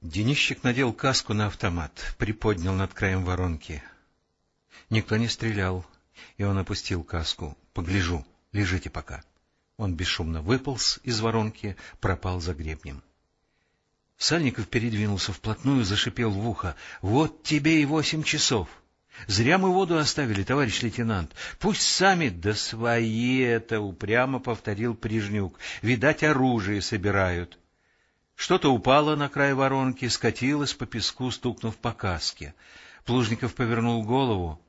Денищик надел каску на автомат, приподнял над краем воронки. Никто не стрелял, и он опустил каску. Погляжу, лежите пока. Он бесшумно выполз из воронки, пропал за гребнем. Сальников передвинулся вплотную, зашипел в ухо. — Вот тебе и восемь часов! Зря мы воду оставили, товарищ лейтенант. Пусть сами... — Да свои это! — упрямо повторил Прижнюк. — Видать, оружие собирают. Что-то упало на край воронки, скатилось по песку, стукнув по каске. Плужников повернул голову.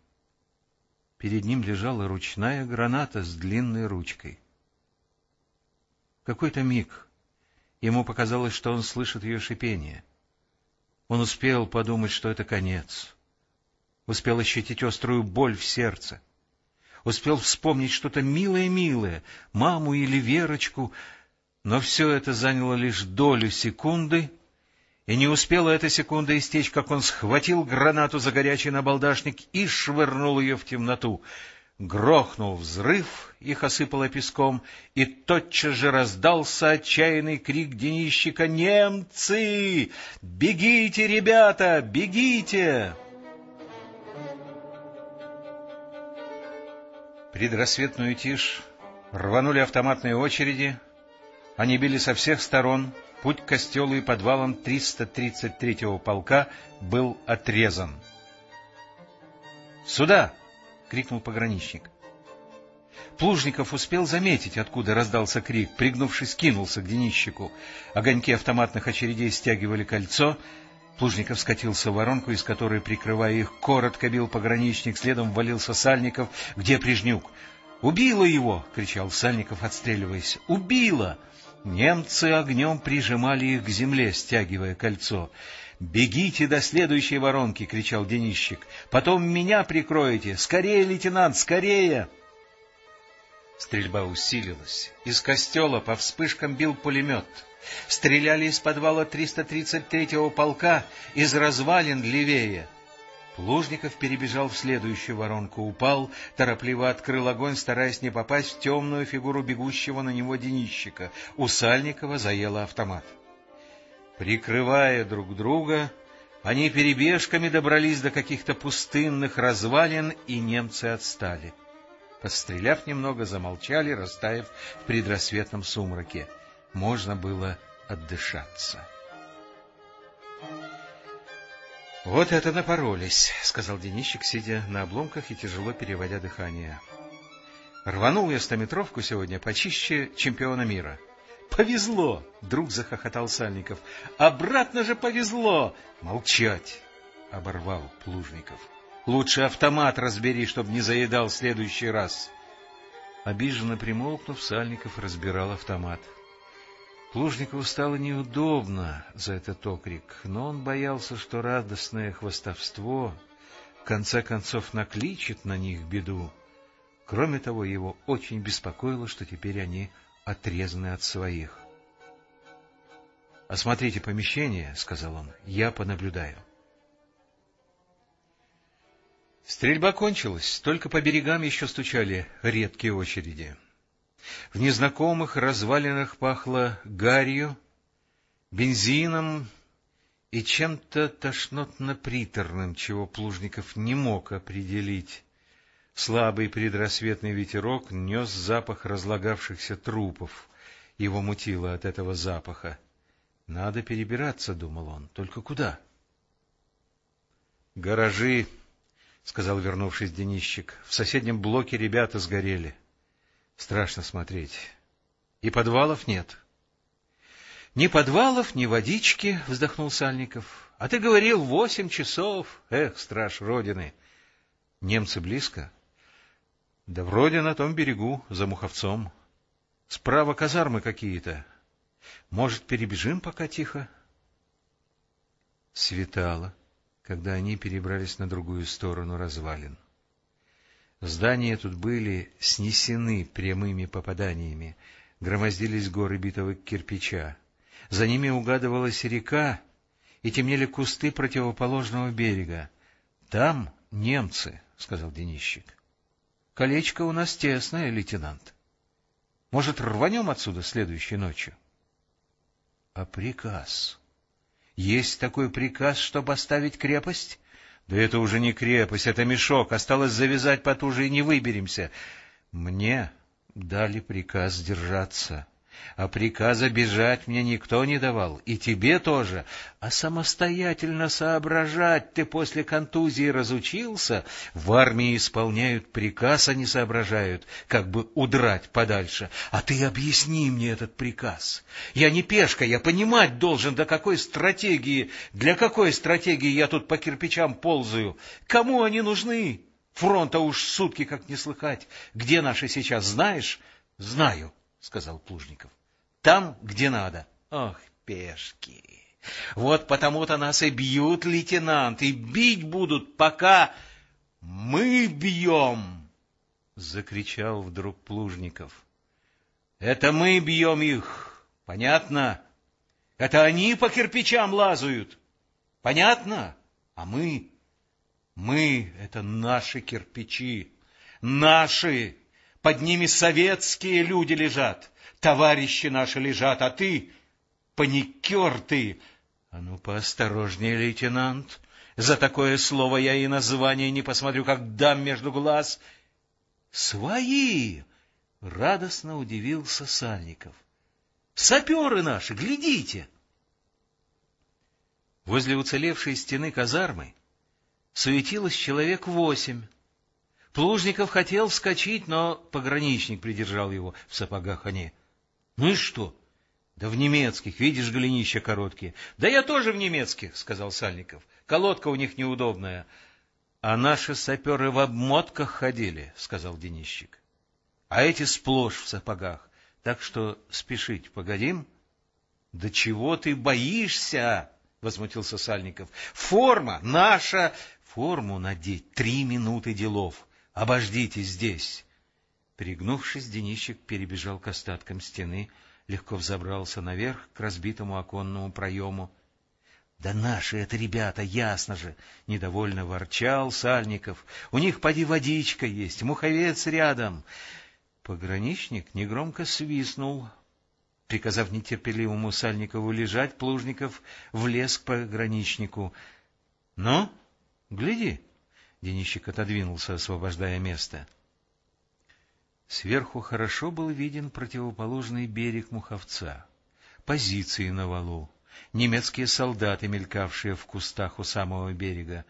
Перед ним лежала ручная граната с длинной ручкой. какой-то миг ему показалось, что он слышит ее шипение. Он успел подумать, что это конец. Успел ощутить острую боль в сердце. Успел вспомнить что-то милое-милое, маму или Верочку — но все это заняло лишь долю секунды, и не успела эта секунда истечь, как он схватил гранату за горячий набалдашник и швырнул ее в темноту. Грохнул взрыв, их осыпало песком, и тотчас же раздался отчаянный крик денищика «Немцы! Бегите, ребята, бегите!» Предрассветную тишь рванули автоматные очереди, они били со всех сторон, путь к костелу и подвалам 333-го полка был отрезан. «Сюда!» — крикнул пограничник. Плужников успел заметить, откуда раздался крик, пригнувшись, кинулся к денищику. Огоньки автоматных очередей стягивали кольцо. Плужников скатился в воронку, из которой, прикрывая их, коротко бил пограничник, следом ввалился Сальников. «Где Прижнюк?» «Убила его!» — кричал Сальников, отстреливаясь. «Убила!» Немцы огнем прижимали их к земле, стягивая кольцо. «Бегите до следующей воронки!» — кричал Денищик. «Потом меня прикроете! Скорее, лейтенант, скорее!» Стрельба усилилась. Из костела по вспышкам бил пулемет. Стреляли из подвала 333-го полка, из развалин левее — Лужников перебежал в следующую воронку, упал, торопливо открыл огонь, стараясь не попасть в темную фигуру бегущего на него денищика. У Сальникова заело автомат. Прикрывая друг друга, они перебежками добрались до каких-то пустынных развалин, и немцы отстали. Постреляв немного, замолчали, растаяв в предрассветном сумраке. Можно было отдышаться. — Вот это напоролись, — сказал Денищик, сидя на обломках и тяжело переводя дыхание. — Рванул я стометровку сегодня почище чемпиона мира. — Повезло! — вдруг захохотал Сальников. — Обратно же повезло! — Молчать! — оборвал Плужников. — Лучше автомат разбери, чтобы не заедал в следующий раз. Обиженно примолкнув, Сальников разбирал автомат. — Плужникову стало неудобно за этот окрик, но он боялся, что радостное хвостовство в конце концов накличет на них беду. Кроме того, его очень беспокоило, что теперь они отрезаны от своих. — Осмотрите помещение, — сказал он, — я понаблюдаю. Стрельба кончилась, только по берегам еще стучали редкие очереди. В незнакомых развалинах пахло гарью, бензином и чем-то тошнотно-приторным, чего Плужников не мог определить. Слабый предрассветный ветерок нес запах разлагавшихся трупов. Его мутило от этого запаха. «Надо перебираться», — думал он. «Только куда?» «Гаражи», — сказал вернувшись Денищик. «В соседнем блоке ребята сгорели». Страшно смотреть. И подвалов нет. — Ни подвалов, ни водички, — вздохнул Сальников. — А ты говорил, восемь часов. Эх, страж Родины! Немцы близко? — Да вроде на том берегу, за Муховцом. Справа казармы какие-то. Может, перебежим пока тихо? Светало, когда они перебрались на другую сторону развалин. — Здания тут были снесены прямыми попаданиями, громоздились горы битого кирпича. За ними угадывалась река, и темнели кусты противоположного берега. — Там немцы, — сказал Денищик. — Колечко у нас тесное, лейтенант. Может, рванем отсюда следующей ночью? — А приказ? Есть такой приказ, чтобы оставить крепость? Да это уже не крепость, это мешок. Осталось завязать потуже и не выберемся. Мне дали приказ держаться а приказа бежать мне никто не давал, и тебе тоже. А самостоятельно соображать ты после контузии разучился? В армии исполняют приказ, а не соображают, как бы удрать подальше. А ты объясни мне этот приказ. Я не пешка, я понимать должен, до какой стратегии, для какой стратегии я тут по кирпичам ползаю. Кому они нужны? Фронта уж сутки как не слыхать. Где наши сейчас, знаешь? Знаю. — сказал Плужников. — Там, где надо. Ох, пешки! Вот потому-то нас и бьют, лейтенант, и бить будут, пока мы бьем! — закричал вдруг Плужников. — Это мы бьем их, понятно? Это они по кирпичам лазают, понятно? А мы... Мы — это наши кирпичи, наши под ними советские люди лежат, товарищи наши лежат, а ты, паникер ты. А ну, поосторожнее, лейтенант, за такое слово я и название не посмотрю, как дам между глаз. Свои! Радостно удивился Сальников. Саперы наши, глядите! Возле уцелевшей стены казармы суетилось человек восемь. Плужников хотел вскочить, но пограничник придержал его в сапогах они. — Ну и что? — Да в немецких, видишь, голенища короткие. — Да я тоже в немецких, — сказал Сальников. — Колодка у них неудобная. — А наши саперы в обмотках ходили, — сказал Денищик. — А эти сплошь в сапогах. Так что спешить погодим? — Да чего ты боишься? — возмутился Сальников. — Форма наша! Форму надеть три минуты делов. Обождите здесь! Пригнувшись, Денищик перебежал к остаткам стены, легко взобрался наверх к разбитому оконному проему. — Да наши это ребята, ясно же! — недовольно ворчал Сальников. — У них поди водичка есть, муховец рядом. Пограничник негромко свистнул. Приказав нетерпеливому Сальникову лежать, Плужников влез к пограничнику. — Ну, гляди! — Денищик отодвинулся, освобождая место. Сверху хорошо был виден противоположный берег Муховца, позиции на валу, немецкие солдаты, мелькавшие в кустах у самого берега.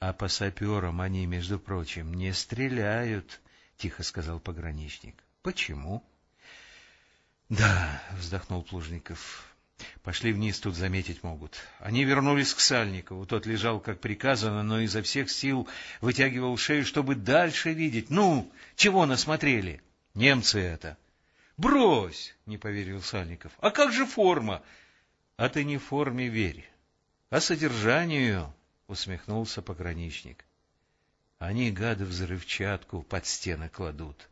А по саперам они, между прочим, не стреляют, — тихо сказал пограничник. — Почему? — Да, — вздохнул Плужников, Пошли вниз, тут заметить могут. Они вернулись к Сальникову. Тот лежал, как приказано, но изо всех сил вытягивал шею, чтобы дальше видеть. Ну, чего насмотрели? Немцы это. Брось, не поверил Сальников. А как же форма? А ты не форме верь, а содержанию, усмехнулся пограничник. Они, гады, взрывчатку под стены кладут.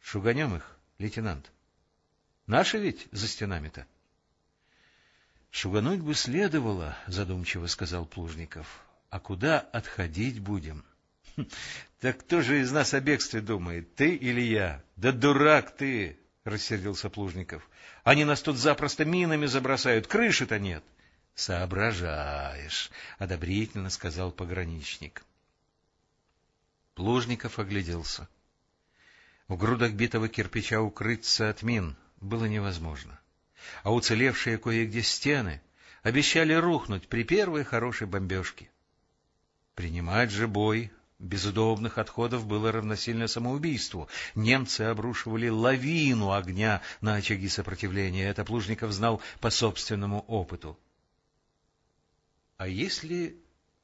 Шуганем их, лейтенант. Наши ведь за стенами-то? — Шугануть бы следовало, — задумчиво сказал Плужников. — А куда отходить будем? — Так кто же из нас о бегстве думает, ты или я? Да дурак ты! — рассердился Плужников. — Они нас тут запросто минами забросают, крыши-то нет. — Соображаешь, — одобрительно сказал пограничник. Плужников огляделся. В грудах битого кирпича укрыться от мин было невозможно а уцелевшие кое-где стены обещали рухнуть при первой хорошей бомбежке. Принимать же бой без удобных отходов было равносильно самоубийству. Немцы обрушивали лавину огня на очаги сопротивления. Это Плужников знал по собственному опыту. — А если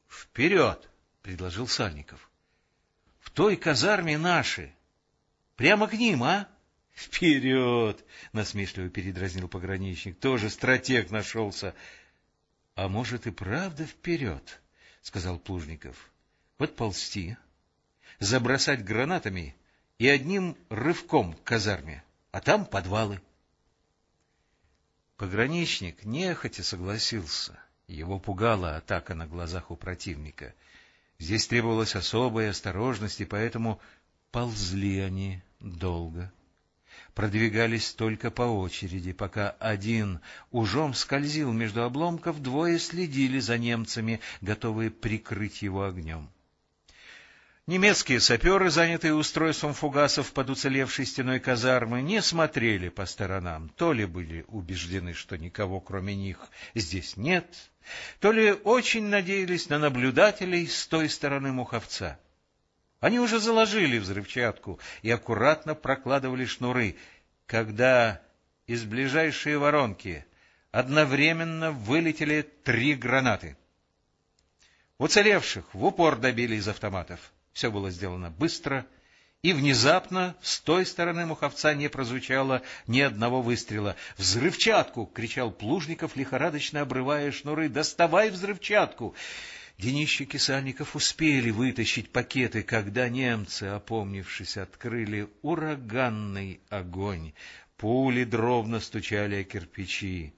вперед? — предложил Сальников. — В той казарме наши. Прямо к ним, а? — Вперед! — насмешливо передразнил пограничник. — Тоже стратег нашелся. — А может и правда вперед, — сказал Плужников. — Вот ползти, забросать гранатами и одним рывком к казарме, а там подвалы. Пограничник нехотя согласился. Его пугала атака на глазах у противника. Здесь требовалась особая осторожность, и поэтому ползли они долго. Продвигались только по очереди, пока один ужом скользил между обломков, двое следили за немцами, готовые прикрыть его огнем. Немецкие саперы, занятые устройством фугасов под уцелевшей стеной казармы, не смотрели по сторонам, то ли были убеждены, что никого кроме них здесь нет, то ли очень надеялись на наблюдателей с той стороны Муховца. Они уже заложили взрывчатку и аккуратно прокладывали шнуры, когда из ближайшей воронки одновременно вылетели три гранаты. Уцелевших в упор добили из автоматов. Все было сделано быстро, и внезапно с той стороны Муховца не прозвучало ни одного выстрела. «Взрывчатку!» — кричал Плужников, лихорадочно обрывая шнуры. «Доставай взрывчатку!» Денищик и Сальников успели вытащить пакеты, когда немцы, опомнившись, открыли ураганный огонь. Пули дробно стучали о кирпичи.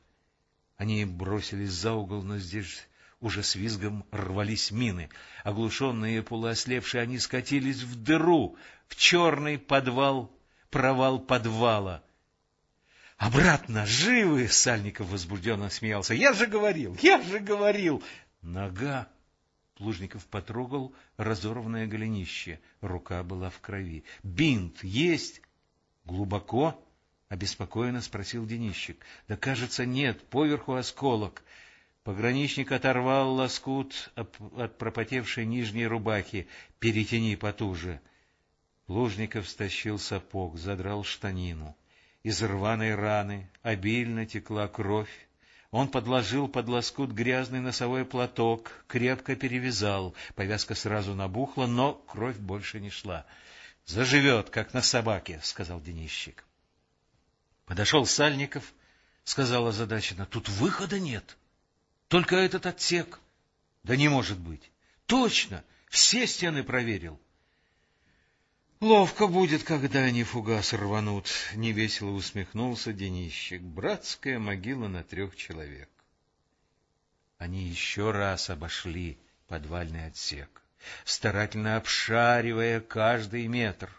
Они бросились за угол, но здесь уже с визгом рвались мины. Оглушенные и полуослепшие, они скатились в дыру, в черный подвал, провал подвала. «Обратно! Живы!» — Сальников возбужденно смеялся. «Я же говорил! Я же говорил!» Нога Плужников потрогал разорванное голенище. Рука была в крови. «Бинт есть?» «Глубоко?» — обеспокоенно спросил Денищик. «Да, кажется, нет. Поверху осколок. Пограничник оторвал лоскут от пропотевшей нижней рубахи. «Перетяни потуже». Лужников стащил сапог, задрал штанину. Из рваной раны обильно текла кровь. Он подложил под лоскут грязный носовой платок, крепко перевязал. Повязка сразу набухла, но кровь больше не шла. — Заживет, как на собаке, — сказал Денищик. Подошел Сальников, сказал озадаченно, — тут выхода нет. Только этот отсек. Да не может быть. Точно, все стены проверил. Ловко будет, когда они фугас рванут, — невесело усмехнулся Денищик. Братская могила на трех человек. Они еще раз обошли подвальный отсек, старательно обшаривая каждый метр.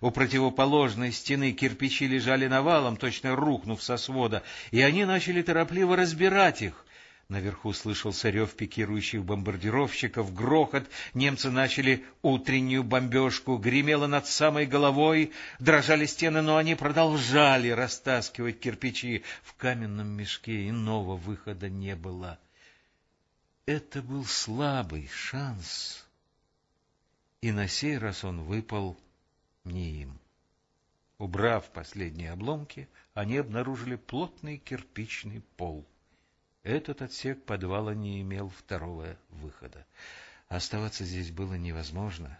У противоположной стены кирпичи лежали навалом, точно рухнув со свода, и они начали торопливо разбирать их, Наверху слышался рев пикирующих бомбардировщиков, грохот, немцы начали утреннюю бомбежку, гремело над самой головой, дрожали стены, но они продолжали растаскивать кирпичи. В каменном мешке иного выхода не было. Это был слабый шанс, и на сей раз он выпал не им. Убрав последние обломки, они обнаружили плотный кирпичный пол. Этот отсек подвала не имел второго выхода. Оставаться здесь было невозможно.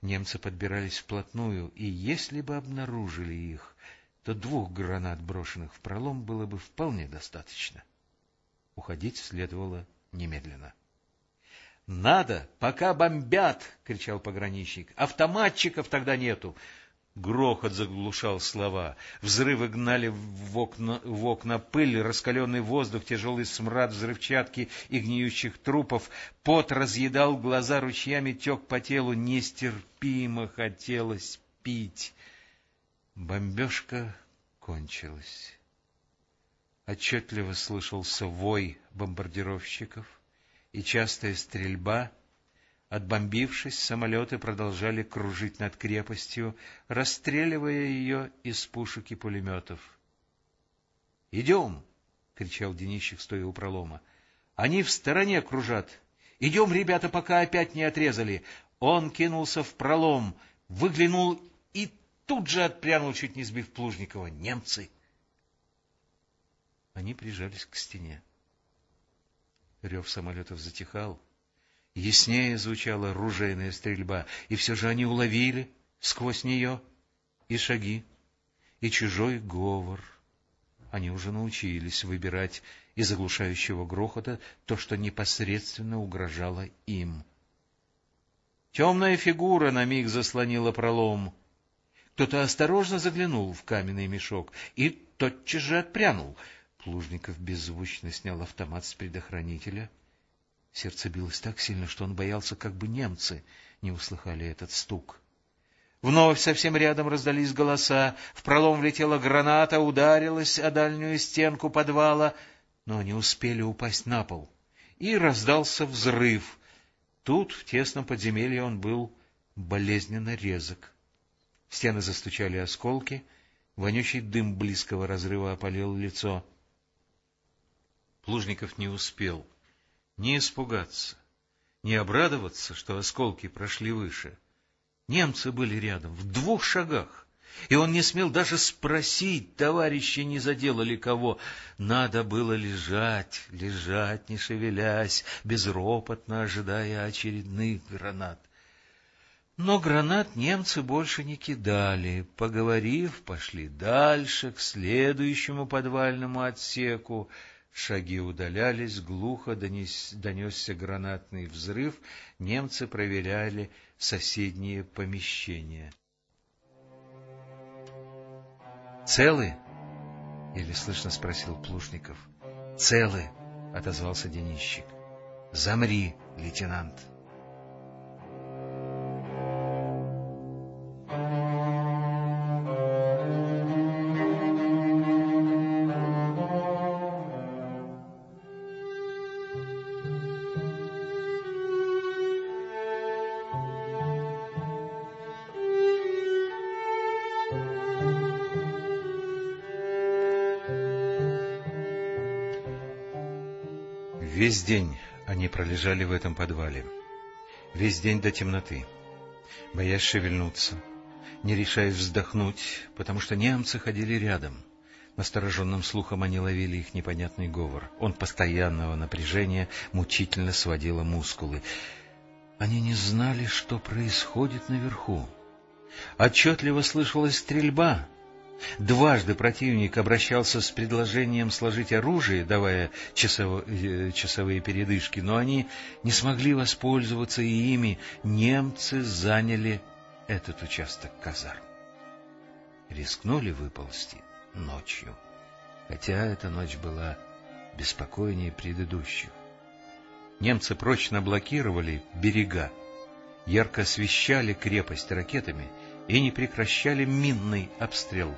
Немцы подбирались вплотную, и если бы обнаружили их, то двух гранат, брошенных в пролом, было бы вполне достаточно. Уходить следовало немедленно. — Надо, пока бомбят! — кричал пограничник. — Автоматчиков тогда нету. Грохот заглушал слова. Взрывы гнали в окна, в окна пыль, раскаленный воздух, тяжелый смрад взрывчатки и гниющих трупов. Пот разъедал глаза ручьями, тек по телу. Нестерпимо хотелось пить. Бомбежка кончилась. Отчетливо слышался вой бомбардировщиков и частая стрельба — Отбомбившись, самолеты продолжали кружить над крепостью, расстреливая ее из пушек и пулеметов. — Идем! — кричал Денищик, стоя у пролома. — Они в стороне кружат. Идем, ребята, пока опять не отрезали. Он кинулся в пролом, выглянул и тут же отпрянул, чуть не сбив Плужникова. Немцы! Они прижались к стене. Рев самолетов затихал. Яснее звучала ружейная стрельба, и все же они уловили сквозь нее и шаги, и чужой говор. Они уже научились выбирать из оглушающего грохота то, что непосредственно угрожало им. Темная фигура на миг заслонила пролом. Кто-то осторожно заглянул в каменный мешок и тотчас же отпрянул. Плужников беззвучно снял автомат с предохранителя — Сердце билось так сильно, что он боялся, как бы немцы не услыхали этот стук. Вновь совсем рядом раздались голоса, в пролом влетела граната, ударилась о дальнюю стенку подвала, но они успели упасть на пол. И раздался взрыв. Тут, в тесном подземелье, он был болезненно резок. Стены застучали осколки, вонючий дым близкого разрыва опалил лицо. Плужников не успел ни испугаться, ни обрадоваться, что осколки прошли выше. Немцы были рядом, в двух шагах, и он не смел даже спросить, товарищи не заделали кого. Надо было лежать, лежать, не шевелясь, безропотно ожидая очередных гранат. Но гранат немцы больше не кидали. Поговорив, пошли дальше, к следующему подвальному отсеку. Шаги удалялись, глухо донес, донесся гранатный взрыв, немцы проверяли соседние помещения. «Целы?» — еле слышно спросил Плушников. «Целы!» — отозвался Денищик. «Замри, лейтенант!» Весь день они пролежали в этом подвале. Весь день до темноты, боясь шевельнуться, не решаясь вздохнуть, потому что немцы ходили рядом. Настороженным слухом они ловили их непонятный говор. Он постоянного напряжения мучительно сводило мускулы. Они не знали, что происходит наверху. Отчетливо слышалась стрельба, Дважды противник обращался с предложением сложить оружие, давая часов... Э, часовые передышки, но они не смогли воспользоваться и ими. Немцы заняли этот участок казарм. Рискнули выползти ночью, хотя эта ночь была беспокойнее предыдущих. Немцы прочно блокировали берега, ярко освещали крепость ракетами и не прекращали минный обстрел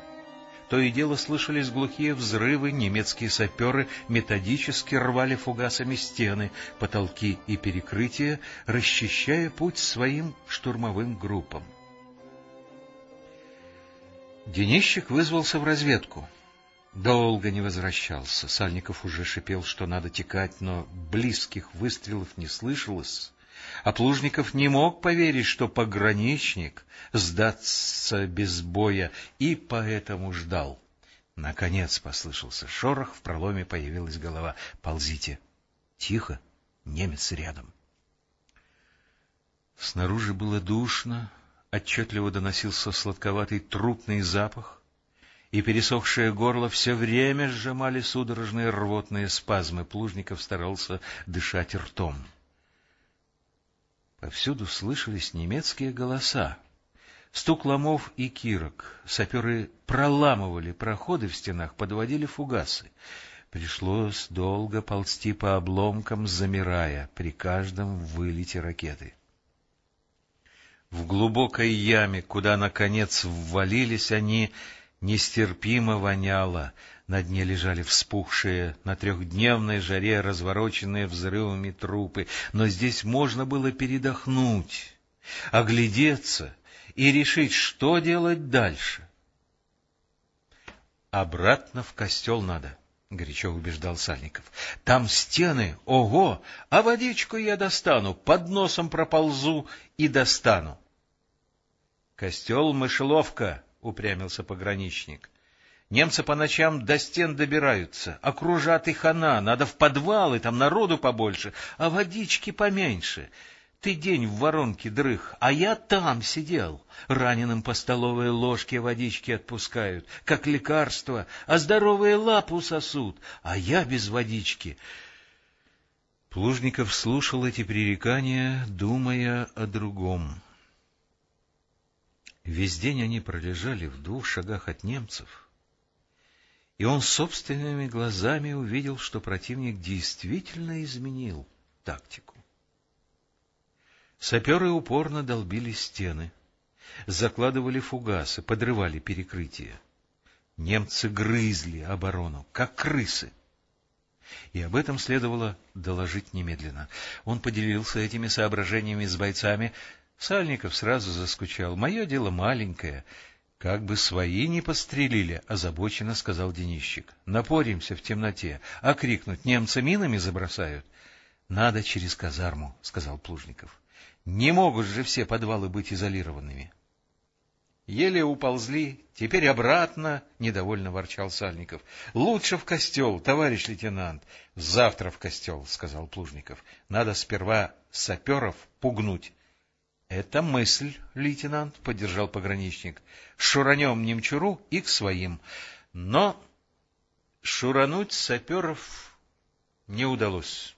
то и дело слышались глухие взрывы, немецкие саперы методически рвали фугасами стены, потолки и перекрытия, расчищая путь своим штурмовым группам. Денищик вызвался в разведку. Долго не возвращался. Сальников уже шипел, что надо текать, но близких выстрелов не слышалось. А Плужников не мог поверить, что пограничник сдаться без боя, и поэтому ждал. Наконец послышался шорох, в проломе появилась голова. «Ползите!» «Тихо! Немец рядом!» Снаружи было душно, отчетливо доносился сладковатый трупный запах, и пересохшее горло все время сжимали судорожные рвотные спазмы. Плужников старался дышать ртом. Повсюду слышались немецкие голоса. Стук ломов и кирок. Саперы проламывали проходы в стенах, подводили фугасы. Пришлось долго ползти по обломкам, замирая при каждом вылете ракеты. В глубокой яме, куда, наконец, ввалились они, нестерпимо воняло, на дне лежали вспухшие на трехдневной жаре развороченные взрывами трупы, но здесь можно было передохнуть, оглядеться и решить, что делать дальше. «Обратно в костел надо», — горячо убеждал Сальников. «Там стены, ого, а водичку я достану, под носом проползу и достану». «Костел — мышеловка», — упрямился пограничник. Немцы по ночам до стен добираются, окружат их она, надо в подвалы, там народу побольше, а водички поменьше. Ты день в воронке дрых, а я там сидел. Раненым по столовой ложке водички отпускают, как лекарство, а здоровые лапу сосут, а я без водички. Плужников слушал эти пререкания, думая о другом. Весь день они пролежали в двух шагах от немцев — и он собственными глазами увидел, что противник действительно изменил тактику. Саперы упорно долбили стены, закладывали фугасы, подрывали перекрытия. Немцы грызли оборону, как крысы. И об этом следовало доложить немедленно. Он поделился этими соображениями с бойцами. Сальников сразу заскучал. «Мое дело маленькое. Как бы свои не пострелили», — озабоченно сказал Денищик. «Напоримся в темноте, а крикнуть немцы минами забросают». «Надо через казарму», — сказал Плужников. «Не могут же все подвалы быть изолированными». Еле уползли, теперь обратно, — недовольно ворчал Сальников. — Лучше в костел, товарищ лейтенант. — Завтра в костел, — сказал Плужников. — Надо сперва саперов пугнуть. — Это мысль, лейтенант, — поддержал пограничник. — Шуранем немчуру и к своим. Но шурануть саперов не удалось.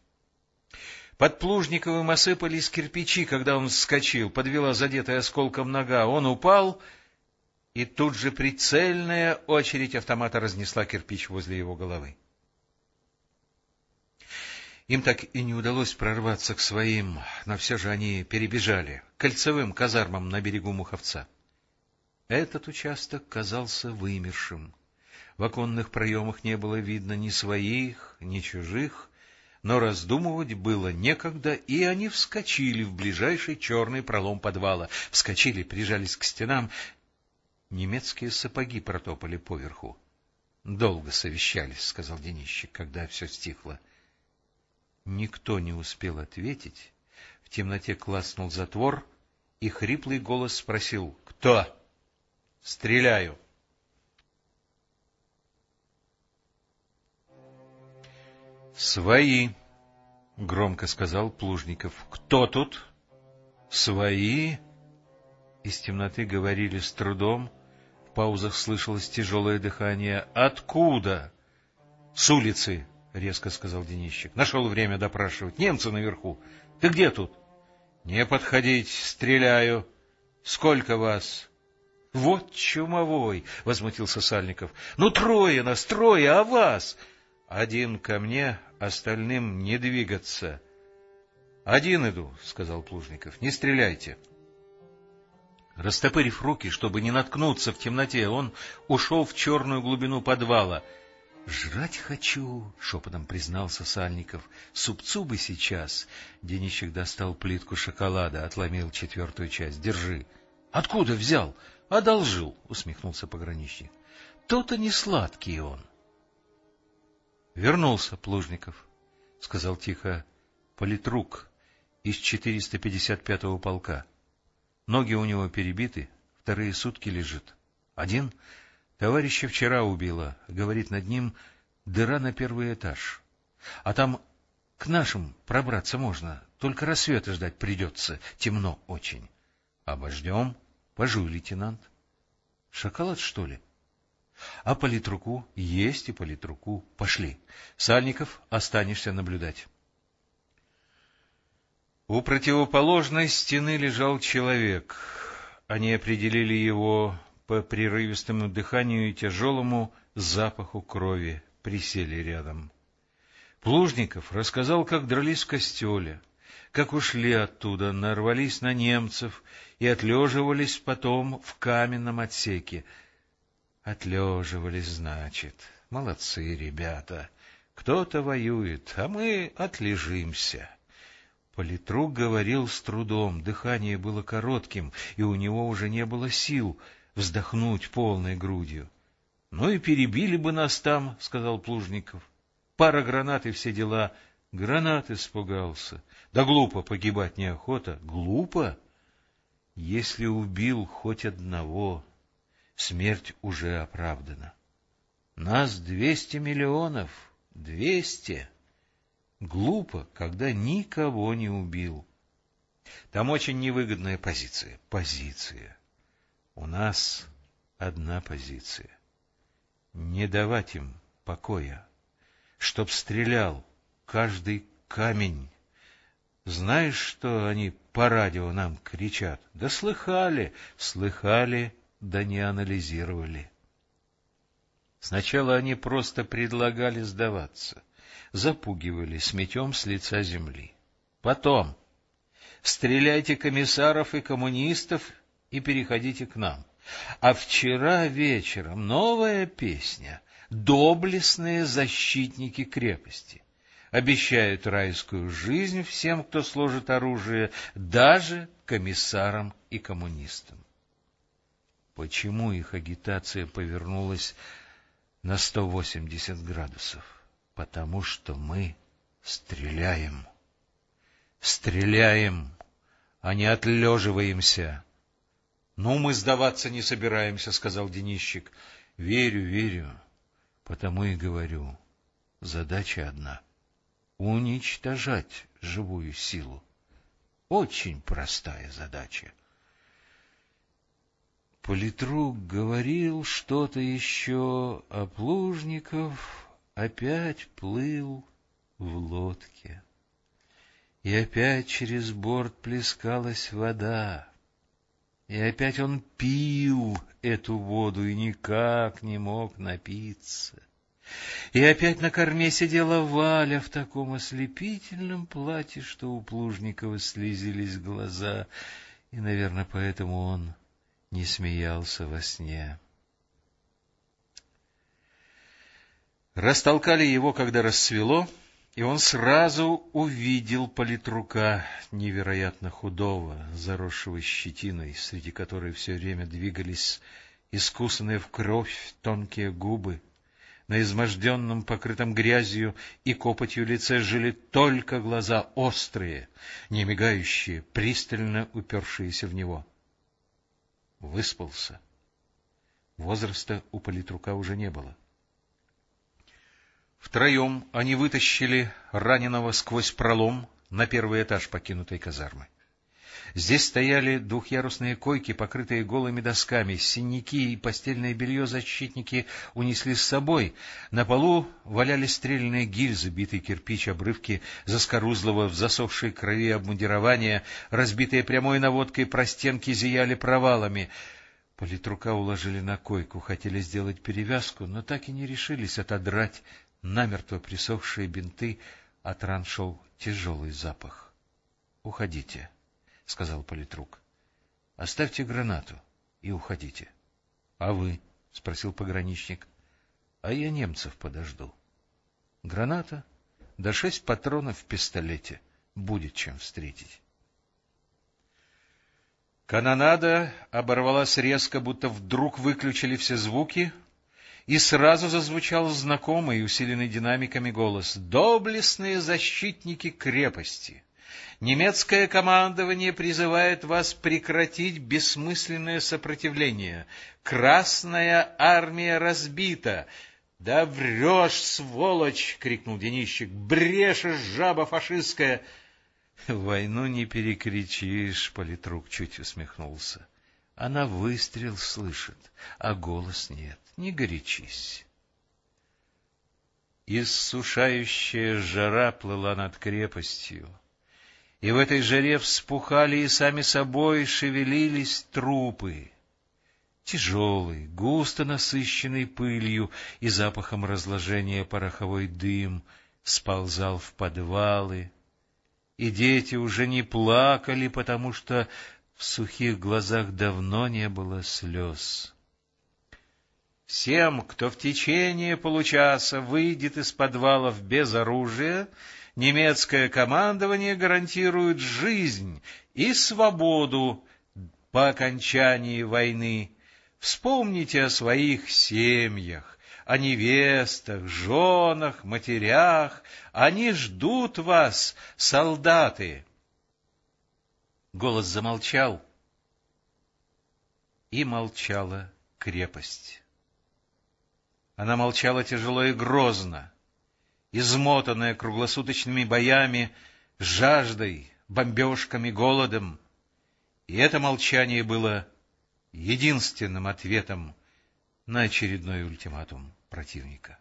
Под Плужниковым осыпались кирпичи, когда он вскочил, подвела задетая осколком нога. Он упал, и тут же прицельная очередь автомата разнесла кирпич возле его головы. Им так и не удалось прорваться к своим, но все же они перебежали к кольцевым казармам на берегу Муховца. Этот участок казался вымершим. В оконных проемах не было видно ни своих, ни чужих, но раздумывать было некогда, и они вскочили в ближайший черный пролом подвала. Вскочили, прижались к стенам. Немецкие сапоги протопали поверху. — Долго совещались, — сказал Денищик, когда все стихло. Никто не успел ответить. В темноте класснул затвор, и хриплый голос спросил «Кто?» «Стреляю!» «Свои!» — громко сказал Плужников. «Кто тут?» «Свои!» Из темноты говорили с трудом. В паузах слышалось тяжелое дыхание. «Откуда?» «С улицы!» — резко сказал Денищик. «Нашел время допрашивать. Немцы наверху. Ты где тут?» «Не подходить, стреляю. Сколько вас?» «Вот чумовой!» — возмутился Сальников. «Ну, трое нас, трое, а вас?» «Один ко мне, остальным не двигаться. — Один иду, — сказал Плужников, — не стреляйте. Растопырив руки, чтобы не наткнуться в темноте, он ушел в черную глубину подвала. — Жрать хочу, — шепотом признался Сальников. — Супцу бы сейчас. Денищик достал плитку шоколада, отломил четвертую часть. — Держи. — Откуда взял? — Одолжил, — усмехнулся пограничник. — То-то не сладкий он. — Вернулся Плужников, — сказал тихо политрук из 455-го полка. Ноги у него перебиты, вторые сутки лежит. Один товарища вчера убила, говорит над ним дыра на первый этаж. А там к нашим пробраться можно, только рассвета ждать придется, темно очень. Обождем, пожуй, лейтенант. Шоколад, что ли? А политруку? Есть и политруку. Пошли. Сальников, останешься наблюдать. У противоположной стены лежал человек. Они определили его по прерывистому дыханию и тяжелому запаху крови. Присели рядом. Плужников рассказал, как дрались в костеле, как ушли оттуда, нарвались на немцев и отлеживались потом в каменном отсеке, Отлеживались, значит. Молодцы ребята. Кто-то воюет, а мы отлежимся. Политрук говорил с трудом, дыхание было коротким, и у него уже не было сил вздохнуть полной грудью. — Ну и перебили бы нас там, — сказал Плужников. — Пара гранат и все дела. Гранат испугался. Да глупо погибать неохота. Глупо? Если убил хоть одного, смерть уже оправдана. Нас двести миллионов, двести. Глупо, когда никого не убил. Там очень невыгодная позиция. Позиция. У нас одна позиция. Не давать им покоя. Чтоб стрелял каждый камень. Знаешь, что они по радио нам кричат? Да слыхали, слыхали да не анализировали. Сначала они просто предлагали сдаваться, запугивали, сметем с лица земли. Потом стреляйте комиссаров и коммунистов, и переходите к нам. А вчера вечером новая песня «Доблестные защитники крепости» обещают райскую жизнь всем, кто сложит оружие, даже комиссарам и коммунистам. Почему их агитация повернулась на 180 градусов? Потому что мы стреляем. Стреляем, а не отлеживаемся. — Ну, мы сдаваться не собираемся, — сказал Денищик. — Верю, верю, потому и говорю. Задача одна — уничтожать живую силу. Очень простая задача. Политрук говорил что-то еще, а Плужников опять плыл в лодке. И опять через борт плескалась вода. И опять он пил эту воду и никак не мог напиться. И опять на корме сидела Валя в таком ослепительном платье, что у Плужникова слезились глаза, и, наверное, поэтому он не смеялся во сне. Растолкали его, когда рассвело, и он сразу увидел политрука, невероятно худого, заросшего щетиной, среди которой все время двигались искусанные в кровь тонкие губы. На изможденном, покрытом грязью и копотью лице жили только глаза острые, не мигающие, пристально упершиеся в него. Выспался. Возраста у политрука уже не было. — Втроем они вытащили раненого сквозь пролом на первый этаж покинутой казармы. Здесь стояли двухъярусные койки, покрытые голыми досками, синяки и постельное белье защитники унесли с собой. На полу валялись стрельные гильзы, битый кирпич, обрывки заскорузлого в засохшей крови обмундирования, разбитые прямой наводкой простенки зияли провалами. Политрука уложили на койку, хотели сделать перевязку, но так и не решились отодрать намертво присохшие бинты, от ран шел тяжелый запах. — Уходите, — сказал политрук. — Оставьте гранату и уходите. — А вы? — спросил пограничник. — А я немцев подожду. Граната, да шесть патронов в пистолете. Будет чем встретить. Канонада оборвалась резко, будто вдруг выключили все звуки — и сразу зазвучал знакомый, усиленный динамиками голос «Доблестные защитники крепости! Немецкое командование призывает вас прекратить бессмысленное сопротивление. Красная армия разбита!» «Да врешь, сволочь!» — крикнул Денищик. «Брешешь, жаба фашистская!» «Войну не перекричишь», — политрук чуть усмехнулся. Она выстрел слышит, а голос нет. Не горячись. Иссушающая жара плыла над крепостью, и в этой жаре вспухали и сами собой шевелились трупы. Тяжелый, густо насыщенный пылью и запахом разложения пороховой дым сползал в подвалы, и дети уже не плакали, потому что в сухих глазах давно не было слез. Всем, кто в течение получаса выйдет из подвалов без оружия, немецкое командование гарантирует жизнь и свободу по окончании войны. Вспомните о своих семьях, о невестах, женах, матерях. Они ждут вас, солдаты. Голос замолчал, и молчала крепость. Она молчала тяжело и грозно, измотанная круглосуточными боями, жаждой, бомбежками, голодом. И это молчание было единственным ответом на очередной ультиматум противника.